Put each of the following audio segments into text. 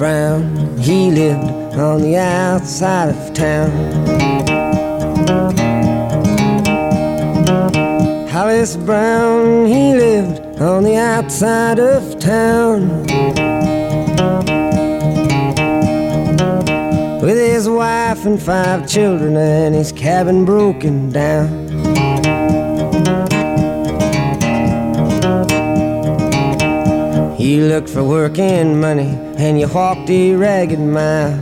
Brown, he lived on the outside of town. Hollis Brown, he lived on the outside of town. With his wife and five children and his cabin broken down. You looked for work and money, and you walked a ragged mile.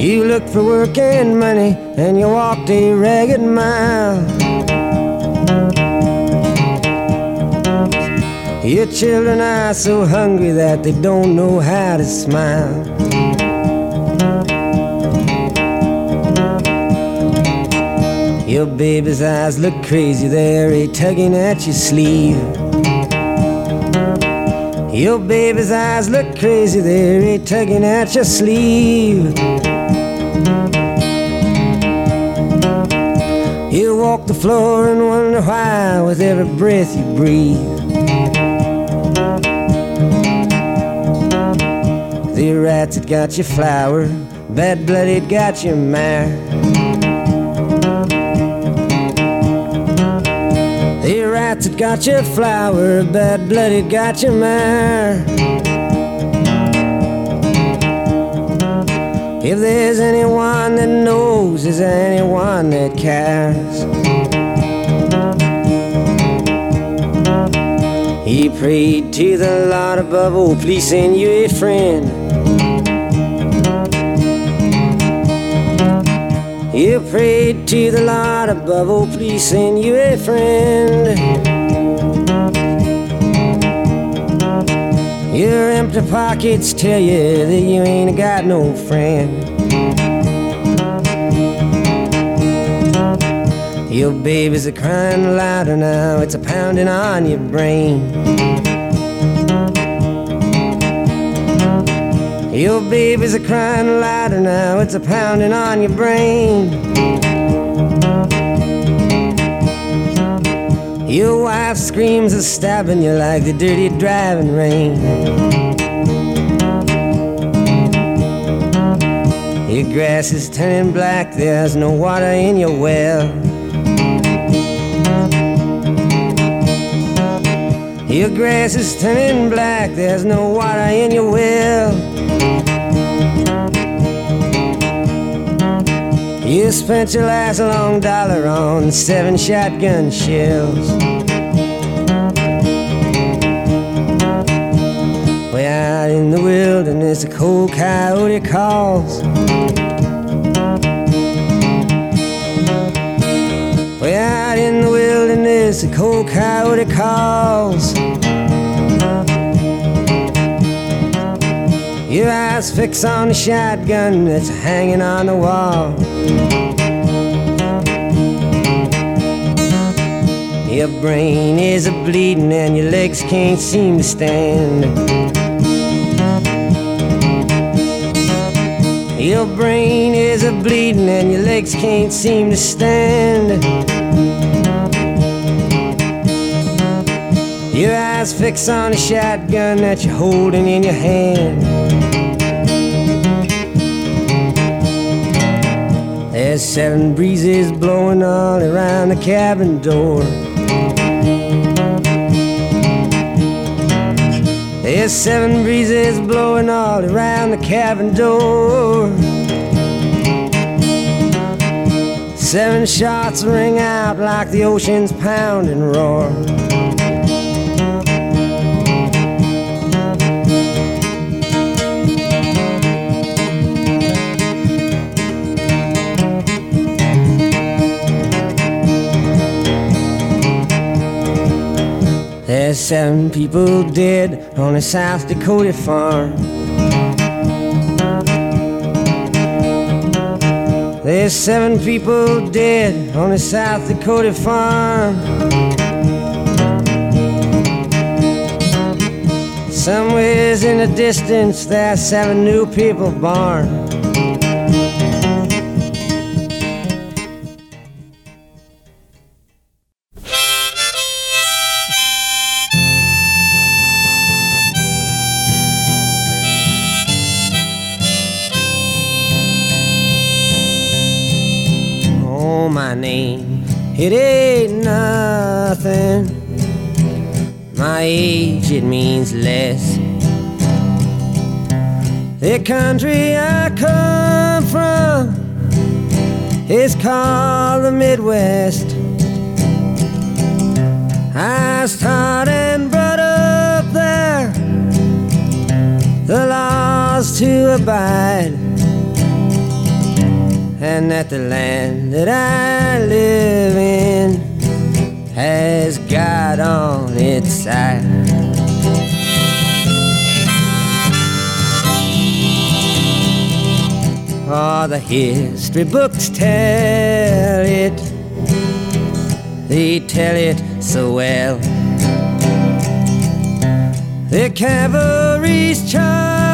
You looked for work and money, and you walked a ragged mile. Your children are so hungry that they don't know how to smile. Your baby's eyes look crazy, they're a tugging at your sleeve. Your baby's eyes look crazy, they're a tugging at your sleeve. You walk the floor and wonder why with every breath you breathe. The rats that got your flour, bad blooded got your mare. Rats that got your flour, bad blooded got your mare. If there's anyone that knows, is there anyone that cares? He prayed to the Lord above, oh, please send you a friend. You prayed to the Lord above, oh, please send you a friend. Your empty pockets tell you that you ain't got no friend. Your babies are crying louder now, it's a pounding on your brain. Your babies are crying louder now, it's a pounding on your brain. Your wife screams and stabbing you like the dirty driving rain. Your grass is turning black, there's no water in your well. Your grass is turning black, there's no water in your well. You spent your last long dollar on seven shotgun shells. Way out in the wilderness, a cold coyote calls. Way out in the wilderness, a cold coyote calls. Your eyes fix on the shotgun that's hanging on the wall. Your brain is a bleeding and your legs can't seem to stand. Your brain is a bleeding and your legs can't seem to stand. Your eyes fix on a shotgun that you're holding in your hand. There's seven breezes blowing all around the cabin door. There's seven breezes blowing all around the cabin door. Seven shots ring out like the ocean's pounding roar. There's seven people dead on a South Dakota farm. There's seven people dead on a South Dakota farm. Somewhere in the distance, there's seven new people born. It ain't nothing. My age, it means less. The country I come from is called the Midwest. I was taught and brought up there the laws to abide and that the land that I live in has God on its side. All the history books tell it, they tell it so well. The cavalry's charged,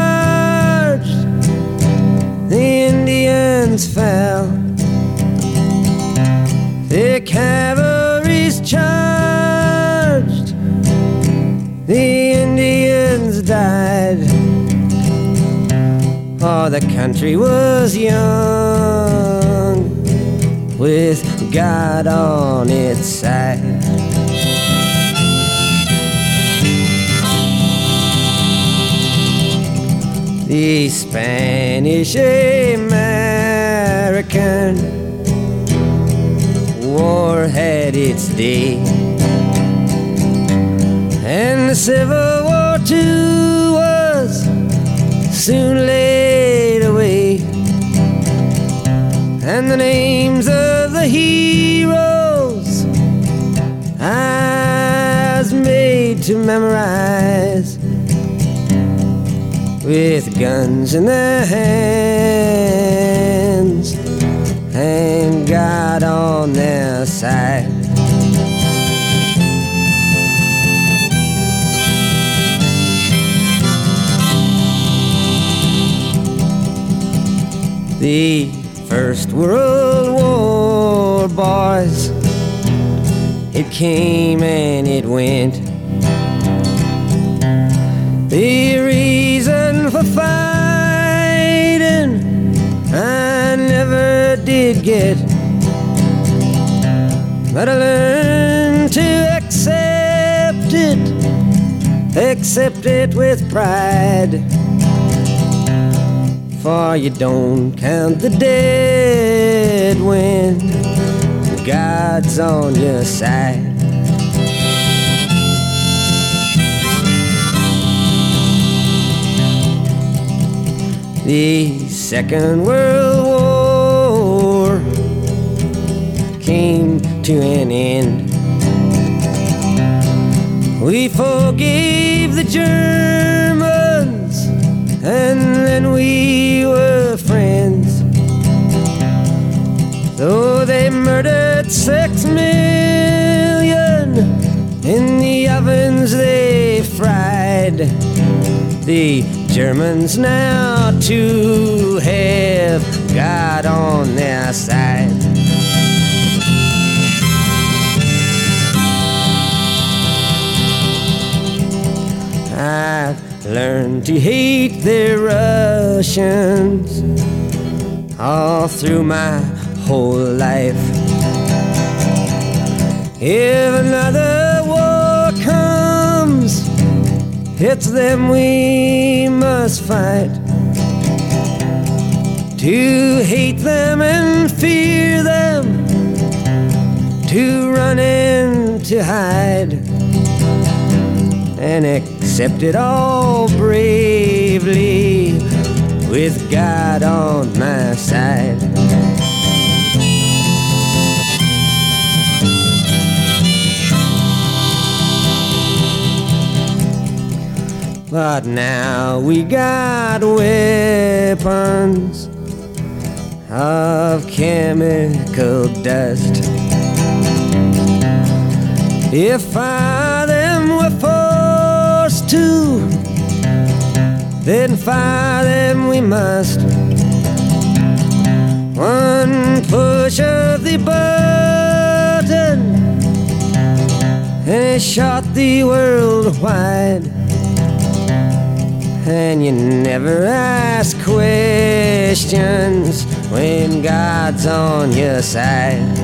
the Indians fell. The cavalry's charged. The Indians died. Oh, the country was young with God on its side. The Spanish American. War had its day, and the Civil War too was soon laid away, and the names of the heroes I was made to memorize with guns in their hands and God on their side. The First World War, boys, it came and it went. Get, but I learned to accept it, accept it with pride. For you don't count the dead when God's on your side. The Second World to an end. We forgave the Germans, and then we were friends. Though they murdered six million in the ovens they fried. The Germans now too have God on their side. I've learned to hate the Russians all through my whole life. If another war comes, it's them we must fight. To hate them and fear them, to run and to hide, and accept it all bravely with God on my side. But now we got weapons of chemical dust. If I then fire them we must. One push of the button, and it shot the world wide. And you never ask questions when God's on your side.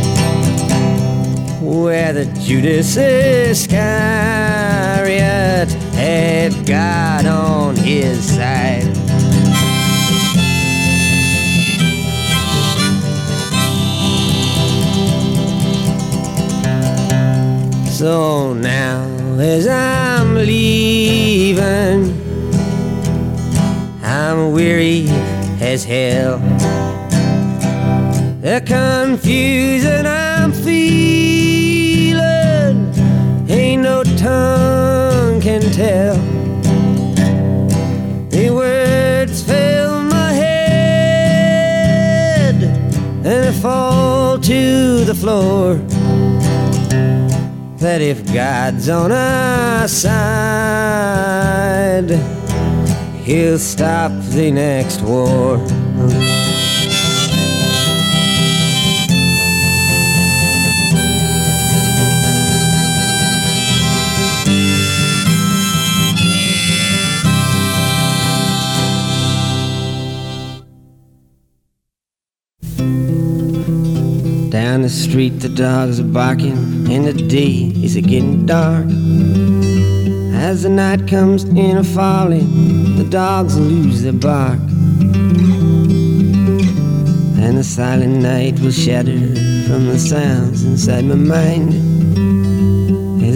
whether Judas Iscariot had God on his side. So now, as I'm leaving, I'm weary as hell. The confusion tongue can tell. The words fill my head and I fall to the floor that if God's on our side, he'll stop the next war. The street, the dogs are barking, and the day is getting dark. As the night comes in a falling, the dogs lose their bark. And the silent night will shatter from the sounds inside my mind.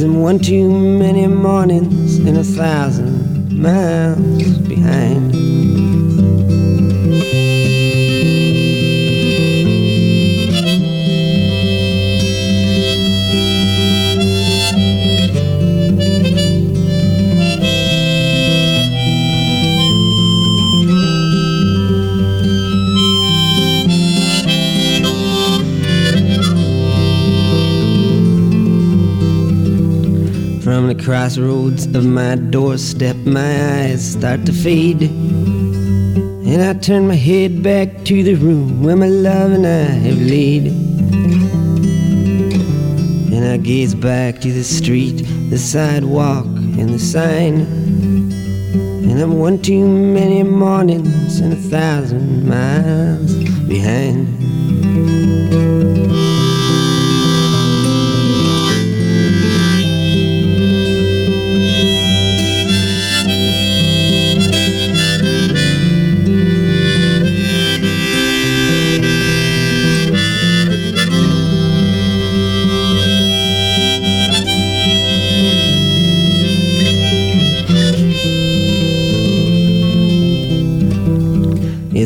I'm one too many mornings and a thousand miles behind. Crossroads of my doorstep, my eyes start to fade. And I turn my head back to the room where my love and I have laid. And I gaze back to the street, the sidewalk, and the sign. And I'm one too many mornings and a thousand miles behind.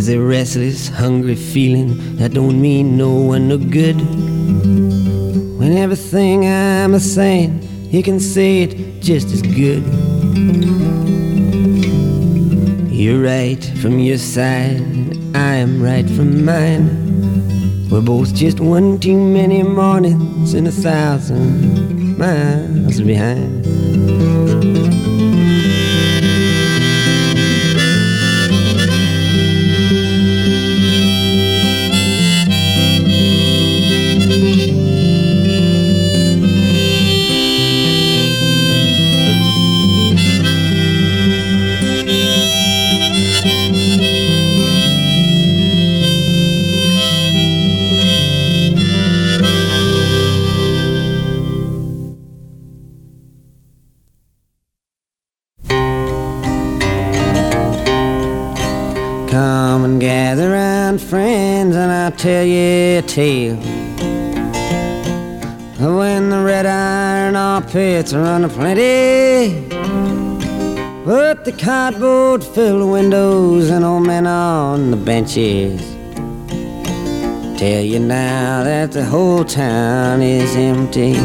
A restless, hungry feeling that don't mean no one no good. When everything I'm a saying, you can say it just as good. You're right from your side, I am right from mine. We're both just one too many mornings and a thousand miles behind. Tell you a tale. When the red iron ore pits run plenty. but the cardboard filled windows and old men on the benches. Tell you now that the whole town is empty.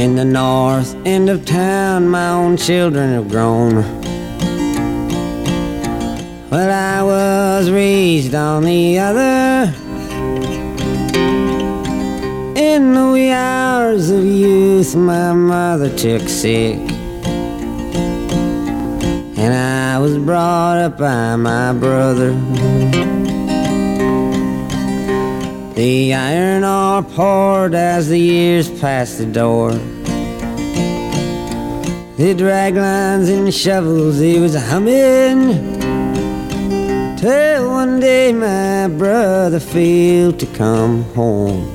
In the north end of town, my own children have grown. Well, I was raised on the other. In the wee hours of youth, my mother took sick. And I was brought up by my brother. The iron ore poured as the years passed the door. The drag lines and shovels, he was humming. Till one day my brother failed to come home.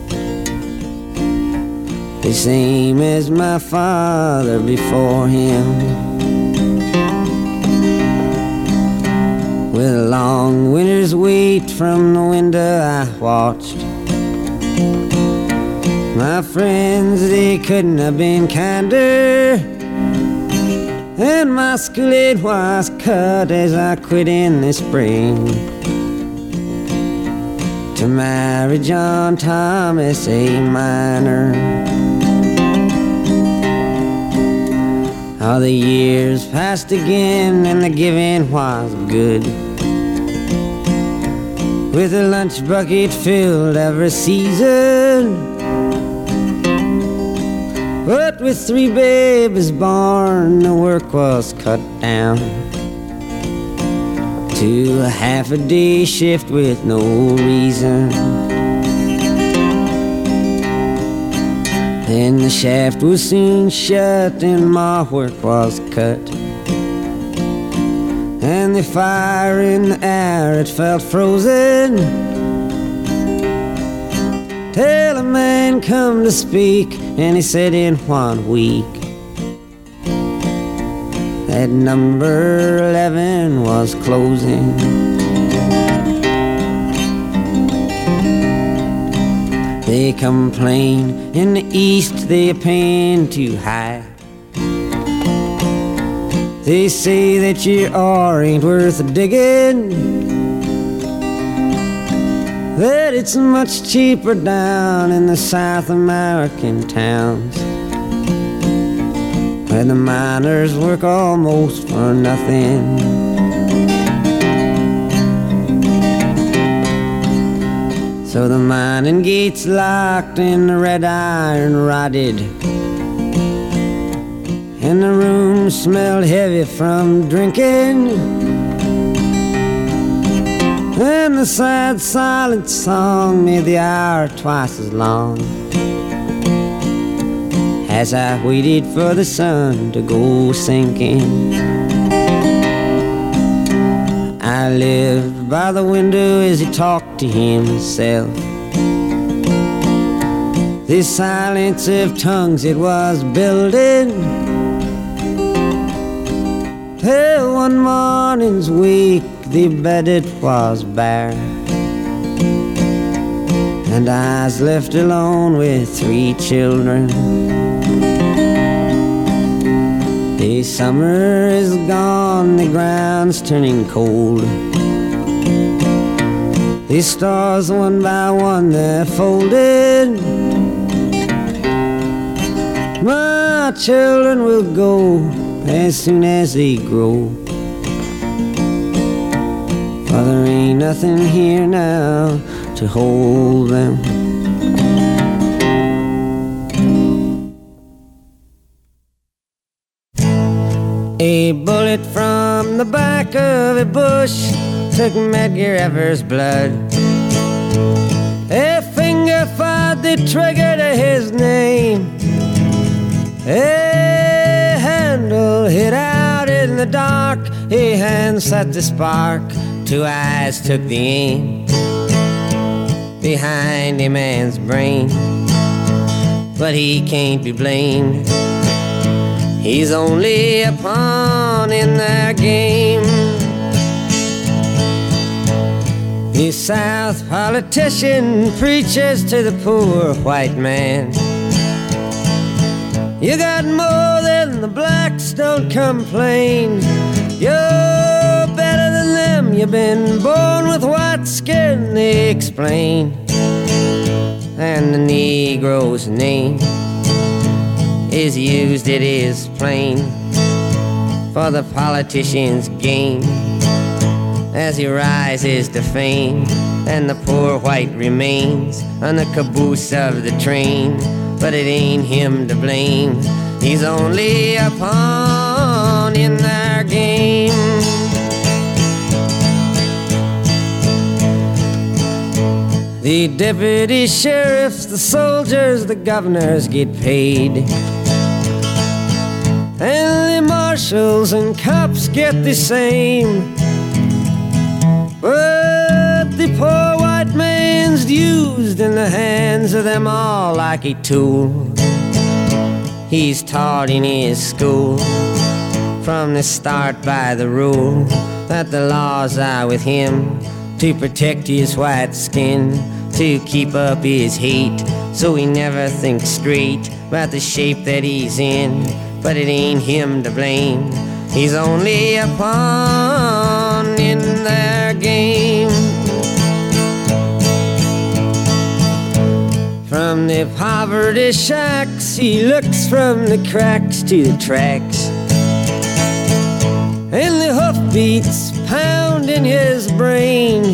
The same as my father before him. With a long winter's wait from the window I watched. My friends, they couldn't have been kinder. And my school was cut as I quit in the spring to marry John Thomas, a miner. All the years passed again, and the giving was good. With a lunch bucket filled every season. But with three babies born, the work was cut down to a half a day shift with no reason. Then the shaft was soon shut and my work was cut. And the fire in the air, it felt frozen. Till a man come to speak, and he said in one week that number 11 was closing. They complain in the east they're paying too high. They say that your ore ain't worth digging. That it's much cheaper down in the South American towns where the miners work almost for nothing. So the mining gates locked and the red iron rotted. And the room smelled heavy from drinking. And the sad silent song made the hour twice as long as I waited for the sun to go sinking. I lived by the window as he talked to himself. This silence of tongues it was building. Till one morning's wake, the bed it was bare. And I was left alone with three children. Summer is gone, the ground's turning cold. The stars, one by one, they're folded. My children will go as soon as they grow. For there ain't nothing here now to hold them. A bullet from the back of a bush took Medgar Evers' blood. A finger fired the trigger to his name. A handle hit out in the dark. A hand set the spark. Two eyes took the aim behind a man's brain. But he can't be blamed. He's only a pawn in their game. The South politician preaches to the poor white man. You got more than the blacks, don't complain. You're better than them, you've been born with white skin, they explain. And the Negro's name is used, it is plain for the politician's game as he rises to fame, and the poor white remains on the caboose of the train. But it ain't him to blame, he's only a pawn in their game. The deputy sheriffs, the soldiers, the governors get paid. And the marshals and cops get the same. But the poor white man's used in the hands of them all like a tool. He's taught in his school from the start by the rule that the laws are with him to protect his white skin, to keep up his hate, so he never thinks straight about the shape that he's in. But it ain't him to blame, he's only a pawn in their game. From the poverty shacks, he looks from the cracks to the tracks. And the hoofbeats pound in his brain,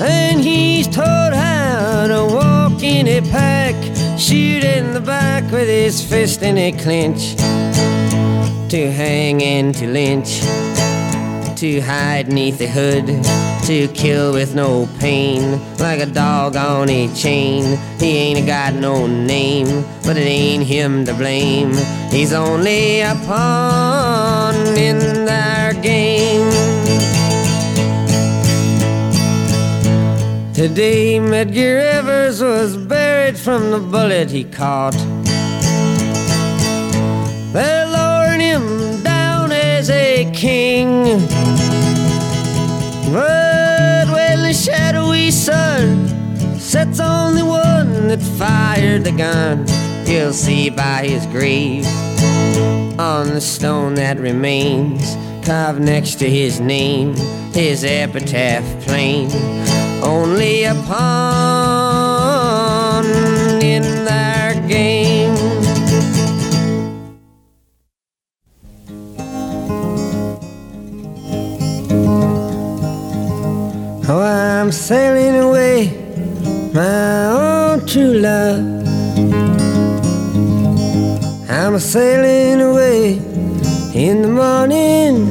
and he's taught how to walk in a pack shoot in the back with his fist in a clinch, to hang and to lynch, to hide neath the hood, to kill with no pain, like a dog on a chain. He ain't got no name, but it ain't him to blame. He's only a pawn in Today, Medgar Evers was buried from the bullet he caught. They're lowering him down as a king. But when the shadowy sun sets on the one that fired the gun, you'll see by his grave on the stone that remains carved next to his name, his epitaph plain only a pawn in their game. Oh, I'm sailing away, my own true love. I'm sailing away in the morning.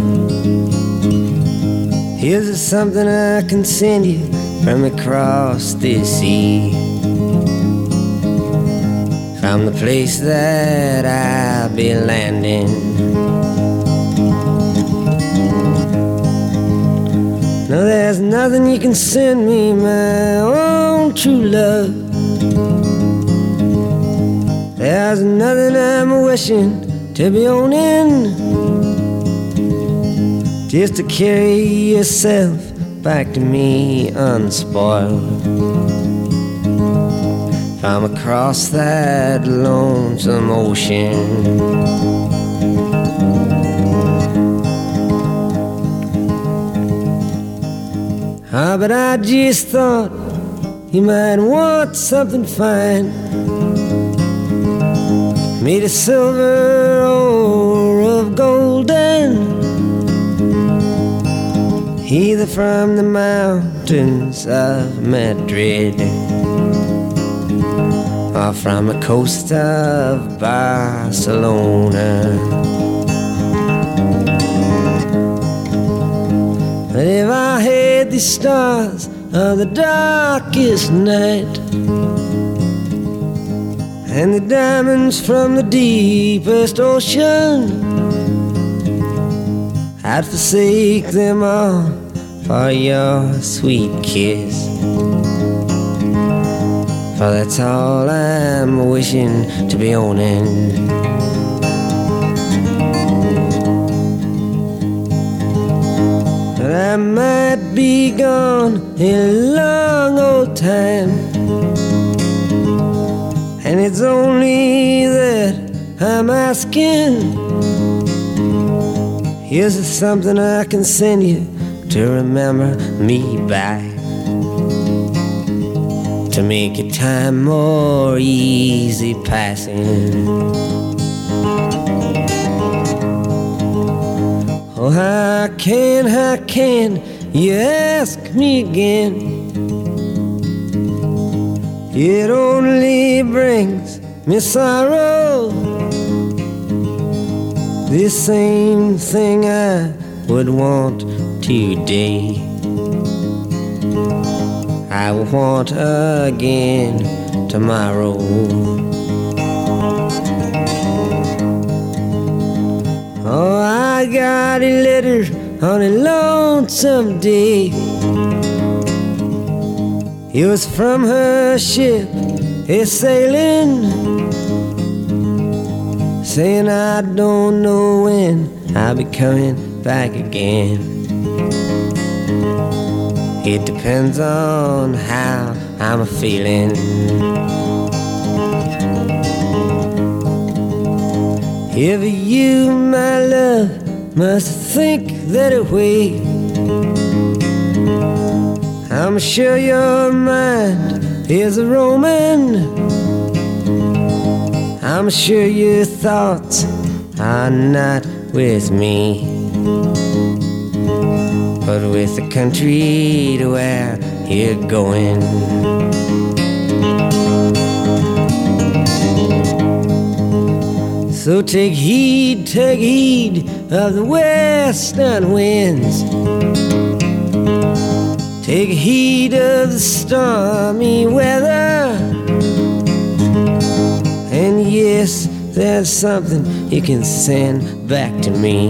Here's something I can send you from across the sea. From the place that I'll be landing. No, there's nothing you can send me, my own true love. There's nothing I'm wishing to be owning. Just to carry yourself back to me unspoiled If I'm across that lonesome ocean. Ah, but I just thought you might want something fine. Made of silver or of golden either from the mountains of Madrid or from the coast of Barcelona. But if I had the stars of the darkest night and the diamonds from the deepest ocean, I'd forsake them all for your sweet kiss. For that's all I'm wishing to be owning. But I might be gone a long old time. And it's only that I'm asking. Here's something I can send you to remember me by. To make your time more easy passing. Oh, how can, how can you ask me again? It only brings me sorrow the same thing I would want today. I will want again tomorrow. Oh, I got a letter on a lonesome day. It was from her ship, a sailing saying I don't know when I'll be coming back again. It depends on how I'm feeling. If you, my love, must think that way, I'm sure your mind is a roaming. I'm sure your thoughts are not with me, but with the country to where you're going. So take heed, take heed of the western winds. Take heed of the stormy weather. Yes, there's something you can send back to me.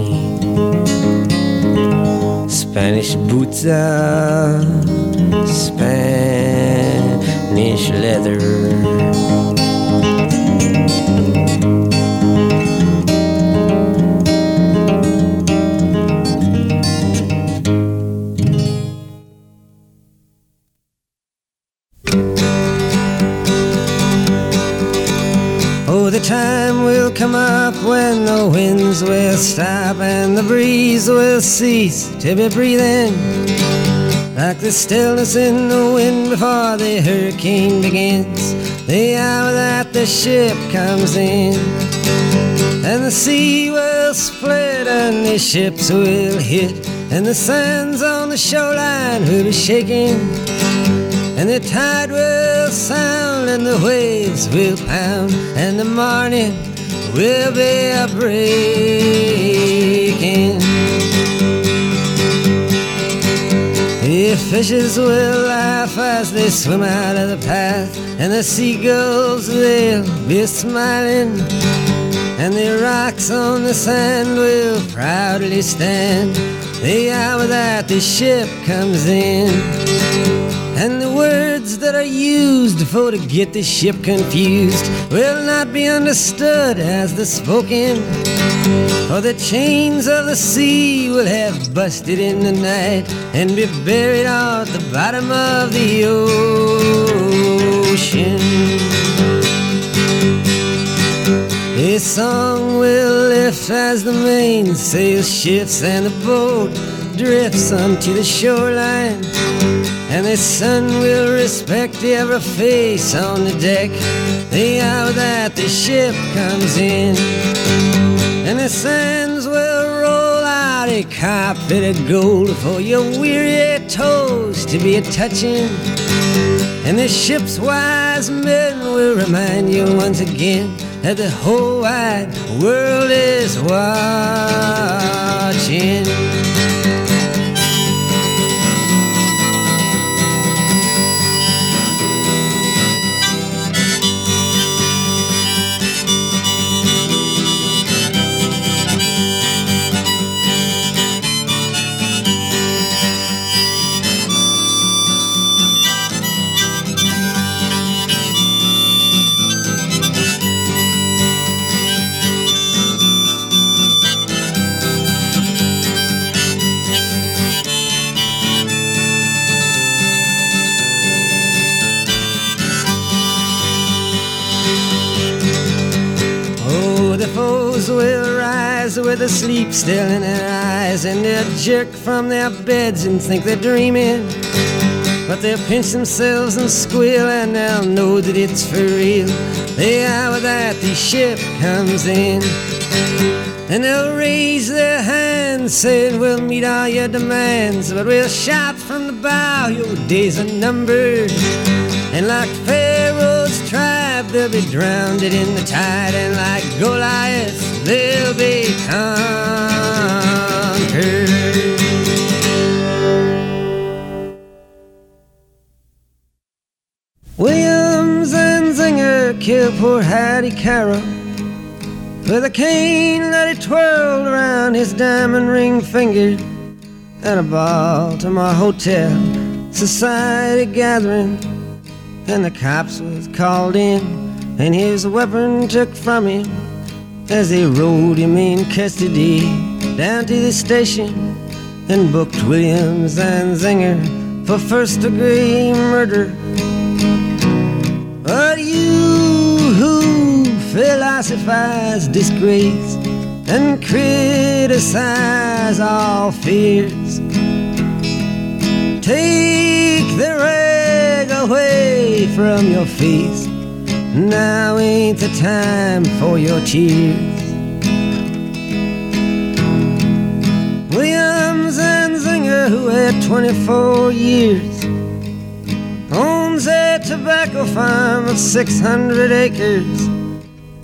Spanish boots are Spanish leather. Come up when the winds will stop and the breeze will cease to be breathing. Like the stillness in the wind before the hurricane begins, the hour that the ship comes in. And the sea will split and the ships will hit, and the sands on the shoreline will be shaking. And the tide will sound and the waves will pound and the morning will be a breaking. The fishes will laugh as they swim out of the path and the seagulls they'll be smiling and the rocks on the sand will proudly stand the hour that the ship comes in. And the words that are used for to get the ship confused will not be understood as the spoken. For the chains of the sea will have busted in the night and be buried at the bottom of the ocean. A song will lift as the mainsail shifts and the boat drifts onto the shoreline. And the sun will respect every face on the deck the hour that the ship comes in. And the sands will roll out a carpet of gold for your weary toes to be a touching. And the ship's wise men will remind you once again that the whole wide world is watching. With the sleep still in their eyes, and they'll jerk from their beds and think they're dreaming. But they'll pinch themselves and squeal, and they'll know that it's for real. The hour that the ship comes in. And they'll raise their hands, saying, We'll meet all your demands, but we'll shout from the bow, Your days are numbered. And like Pharaoh's tribe, they'll be drowned in the tide, and like Goliath, they'll be conquered. Williams and Zinger killed poor Hattie Carroll with a cane that he twirled around his diamond ring finger at a Baltimore hotel society gathering. And the cops was called in, and his weapon took from him as they rode him in custody down to the station and booked Williams and Zinger for first degree murder. But you who philosophize disgrace and criticize all fears, take the rag away from your face. Now ain't the time for your tears. William Zanzinger, who had 24 years, owns a tobacco farm of 600 acres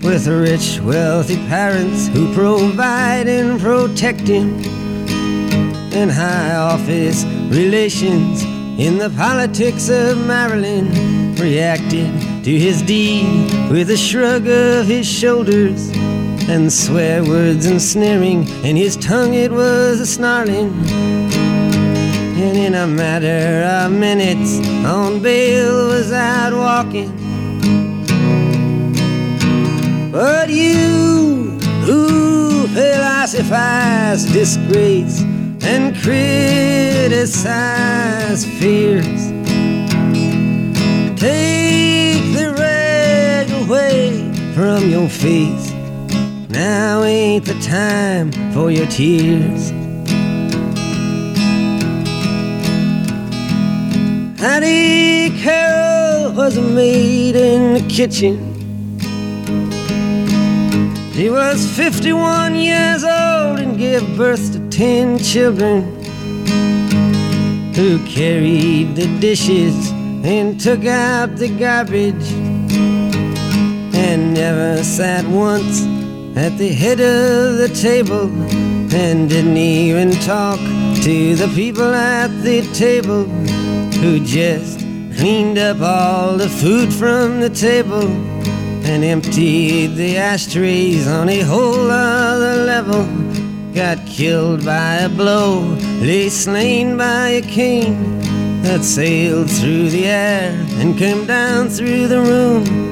with rich, wealthy parents who provide and protect him, and high office relations in the politics of Maryland reacted to his deed with a shrug of his shoulders and swear words and sneering, and his tongue it was a snarling. And in a matter of minutes, on bail was out walking. But you who philosophize disgrace and criticize fears, take from your face. Now ain't the time for your tears. Hattie Carroll was a maid in the kitchen. She was 51 years old and gave birth to 10 children who carried the dishes and took out the garbage and never sat once at the head of the table and didn't even talk to the people at the table who just cleaned up all the food from the table and emptied the ashtrays on a whole other level. Got killed by a blow, lay slain by a cane that sailed through the air and came down through the room.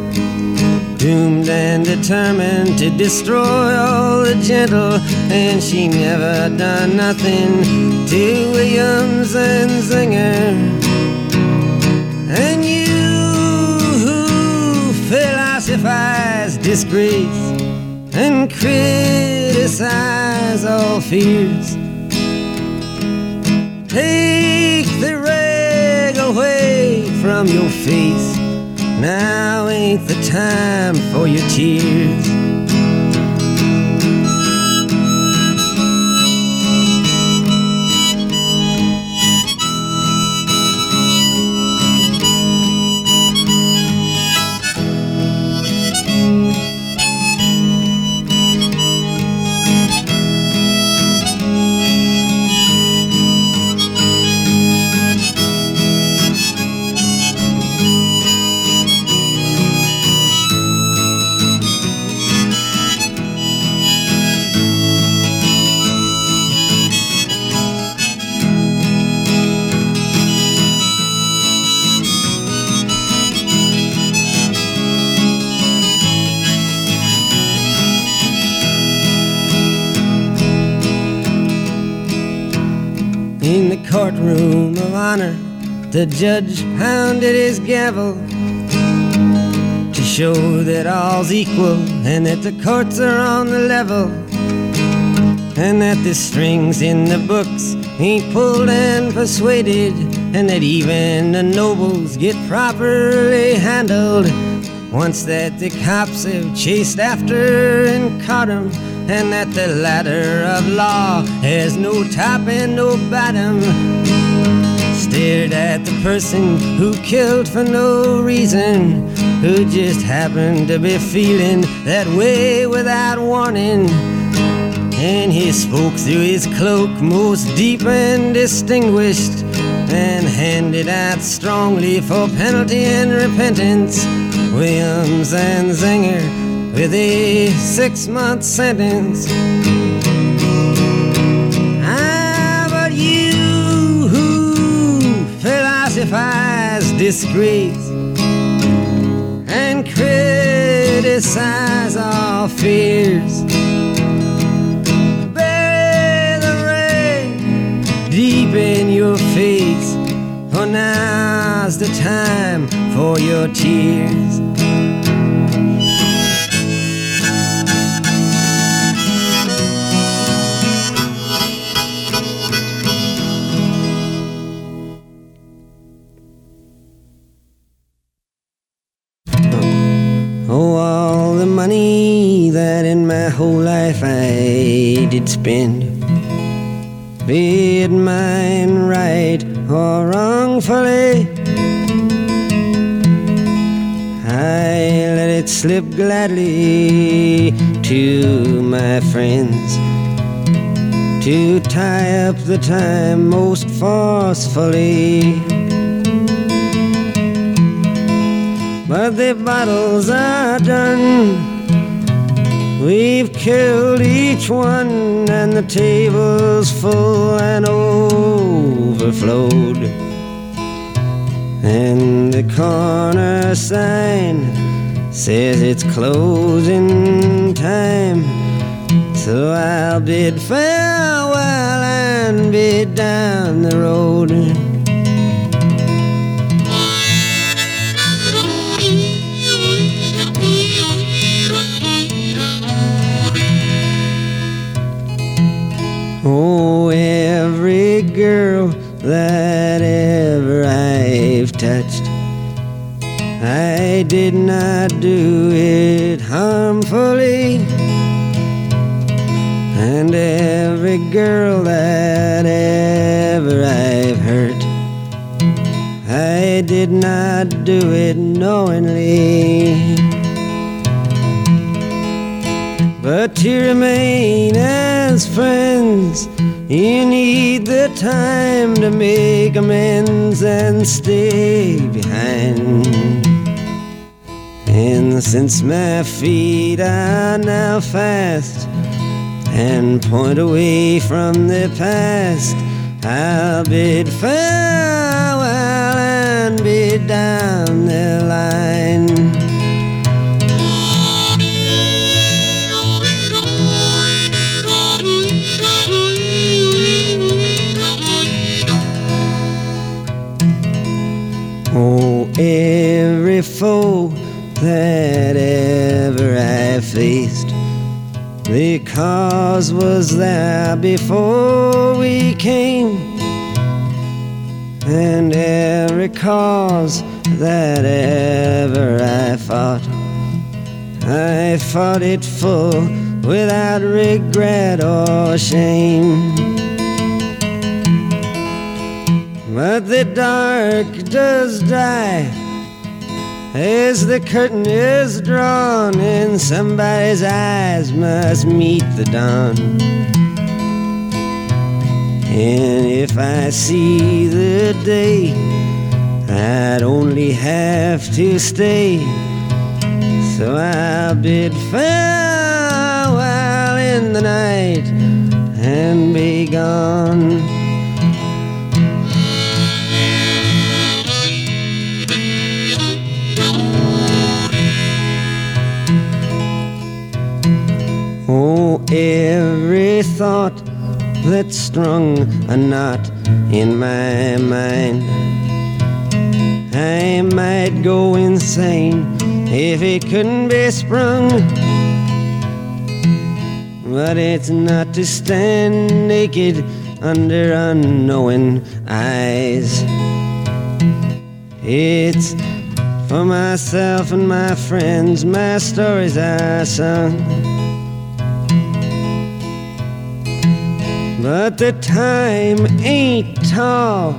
Doomed and determined to destroy all the gentle, and she never done nothing to Williams and Zinger. And you who philosophize disgrace and criticize all fears, take the rag away from your face. Now ain't the time for your tears. Honor, the judge pounded his gavel to show that all's equal and that the courts are on the level. And that the strings in the books ain't pulled and persuaded, and that even the nobles get properly handled. Once that the cops have chased after and caught 'em, and that the ladder of law has no top and no bottom. Stared at the person who killed for no reason, who just happened to be feeling that way without warning. And he spoke through his cloak, most deep and distinguished, and handed out strongly for penalty and repentance. Williams and Zinger with a six month sentence. Philosophize disgrace and criticize all fears. Bury the rain deep in your face, for now's the time for your tears. Did spend, be it mine right or wrongfully, I let it slip gladly to my friends to tie up the time most forcefully. But the bottles are done. We've killed each one, and the table's full and overflowed. And the corner sign says it's closing time. So I'll bid farewell and bid down the road. Oh, every girl that ever I've touched, I did not do it harmfully. And every girl that ever I've hurt, I did not do it knowingly. But to remain as friends, you need the time to make amends and stay behind. And since my feet are now fast and point away from the past, I'll bid farewell and bid down the line. Every foe that ever I faced, the cause was there before we came. And every cause that ever I fought, I fought it full without regret or shame. But the dark does die as the curtain is drawn, and somebody's eyes must meet the dawn. And if I see the day, I'd only have to stay. So I'll bid farewell in the night and be gone. Oh, every thought that strung a knot in my mind. I might go insane if it couldn't be sprung. But it's not to stand naked under unknowing eyes. It's for myself and my friends, my stories are sung. But the time ain't tall.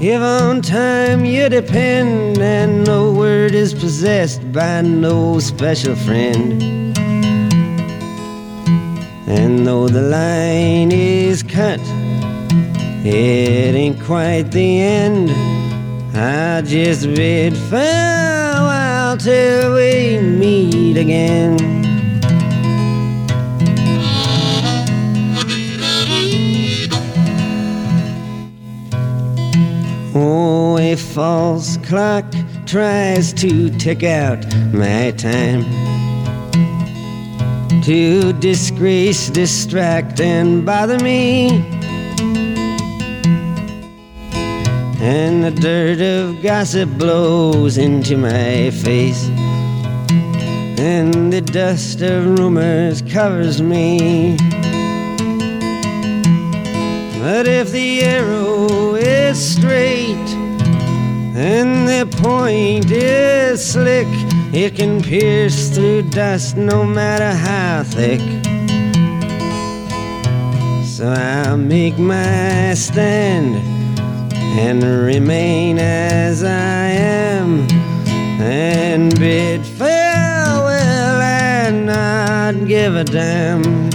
If on time you depend, and no word is possessed by no special friend. And though the line is cut, it ain't quite the end. I just bid farewell till we meet again. Oh, a false clock tries to tick out my time. To disgrace, distract, and bother me. And the dirt of gossip blows into my face. And the dust of rumors covers me. But if the arrow is straight and the point is slick, it can pierce through dust no matter how thick. So I'll make my stand and remain as I am and bid farewell and not give a damn.